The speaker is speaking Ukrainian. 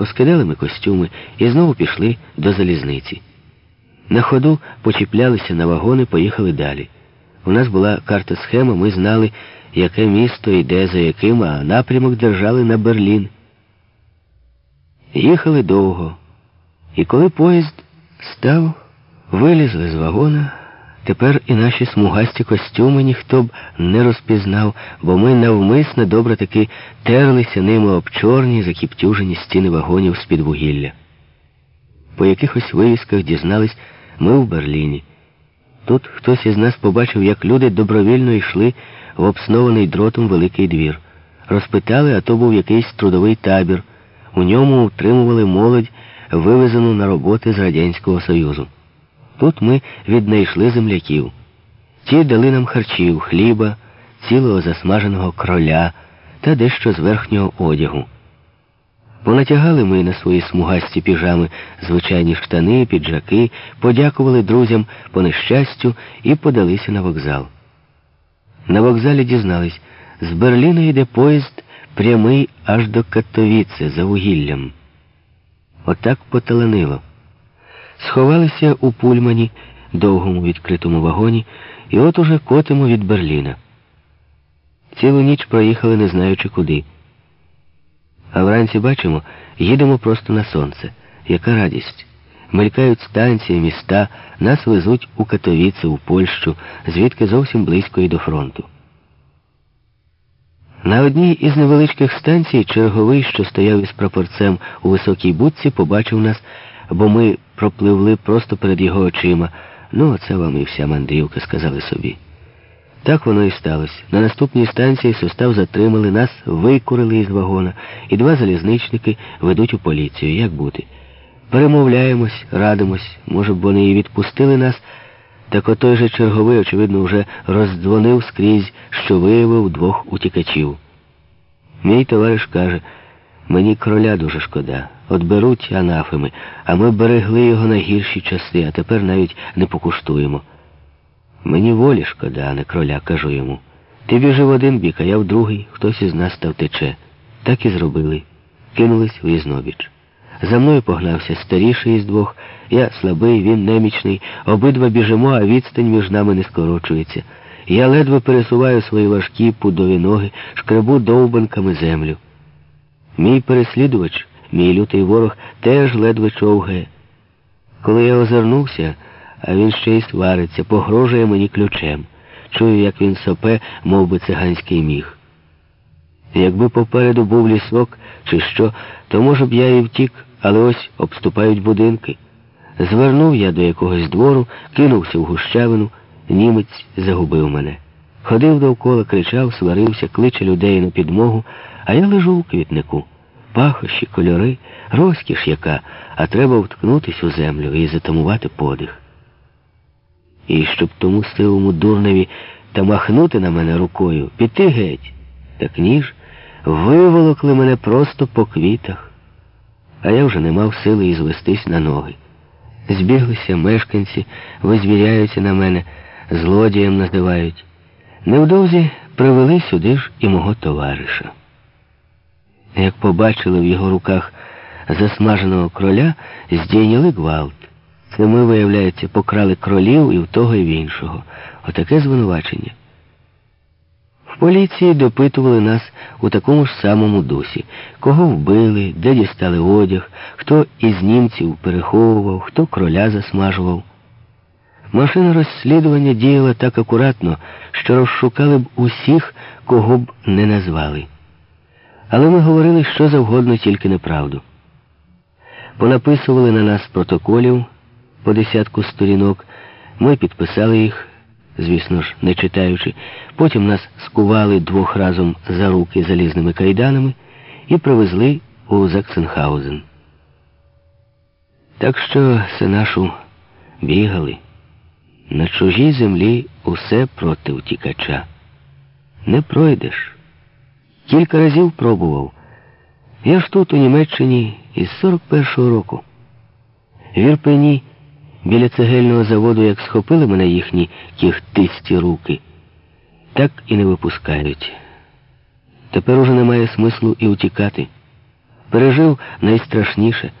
Поскидали ми костюми і знову пішли до залізниці. На ходу почіплялися на вагони, поїхали далі. У нас була карта схема, ми знали, яке місто йде за яким, а напрямок держали на Берлін. Їхали довго. І коли поїзд став, вилізли з вагона. Тепер і наші смугасті костюми ніхто б не розпізнав, бо ми навмисно добре таки терлися ними об чорні, закіптюжені стіни вагонів з-під вугілля. По якихось вивісках дізнались ми в Берліні. Тут хтось із нас побачив, як люди добровільно йшли в обснований дротом великий двір. Розпитали, а то був якийсь трудовий табір. У ньому утримували молодь, вивезену на роботи з Радянського Союзу. Тут ми віднайшли земляків. Ті дали нам харчів, хліба, цілого засмаженого кроля та дещо з верхнього одягу. Понатягали ми на свої смугасті піжами звичайні штани, піджаки, подякували друзям по нещастю і подалися на вокзал. На вокзалі дізнались, з Берліна йде поїзд прямий аж до Катовіце за вугіллям. Отак поталанило. Сховалися у пульмані, довгому відкритому вагоні, і от уже котимо від Берліна. Цілу ніч проїхали, не знаючи куди. А вранці бачимо, їдемо просто на сонце. Яка радість! Мелькають станції, міста, нас везуть у Катовіце, у Польщу, звідки зовсім близько і до фронту. На одній із невеличких станцій черговий, що стояв із прапорцем у високій будці, побачив нас, бо ми пропливли просто перед його очима. Ну, оце вам і вся мандрівка, сказали собі. Так воно і сталося. На наступній станції состав затримали, нас викурили із вагона, і два залізничники ведуть у поліцію. Як бути? Перемовляємось, радимось, може б вони і відпустили нас. Так отой же черговий, очевидно, вже роздзвонив скрізь, що виявив двох утікачів. Мій товариш каже, мені кроля дуже шкода. От беруть анафеми, а ми берегли його на гірші часи, а тепер навіть не покуштуємо. Мені волі шкода, а не кроля, кажу йому. Ти біжи в один бік, а я в другий, хтось із нас став тече. Так і зробили. Кинулись в різнобіч. За мною погнався старіший із двох. Я слабий, він немічний. Обидва біжимо, а відстань між нами не скорочується. Я ледве пересуваю свої важкі пудові ноги, шкребу довбанками землю. Мій переслідувач, мій лютий ворог, теж ледве човгає. Коли я озирнувся, а він ще й свариться, погрожує мені ключем. Чую, як він сопе, мов би циганський міг. Якби попереду був лісок чи що, то, може б, я і втік, але ось обступають будинки. Звернув я до якогось двору, кинувся в гущавину, німець загубив мене. Ходив довкола, кричав, сварився, кличе людей на підмогу, а я лежу у квітнику. Пахощі, кольори, розкіш яка, а треба вткнутись у землю і затамувати подих. І щоб тому сивому дурневі та махнути на мене рукою, піти геть, так ніж виволокли мене просто по квітах, а я вже не мав сили і звестись на ноги. Збіглися мешканці, визвіряються на мене, злодієм називають. Невдовзі привели сюди ж і мого товариша. Як побачили в його руках засмаженого кроля, здійняли гвалт. Це ми, виявляється, покрали кролів і в того, і в іншого. Отаке звинувачення. В поліції допитували нас у такому ж самому дусі, кого вбили, де дістали одяг, хто із німців переховував, хто кроля засмажував. Машина розслідування діяла так акуратно, що розшукали б усіх, кого б не назвали. Але ми говорили що завгодно, тільки неправду. Понаписували на нас протоколів по десятку сторінок, ми підписали їх, звісно ж, не читаючи. Потім нас скували двох разом за руки залізними кайданами і привезли у Заксенхаузен. Так що все нашу бігали. На чужій землі усе проти утікача. Не пройдеш. Кілька разів пробував. Я ж тут, у Німеччині, із 41-го року. В Ірпені біля цегельного заводу, як схопили мене їхні кіхтисті руки, так і не випускають. Тепер уже немає смислу і утікати. пережив найстрашніше.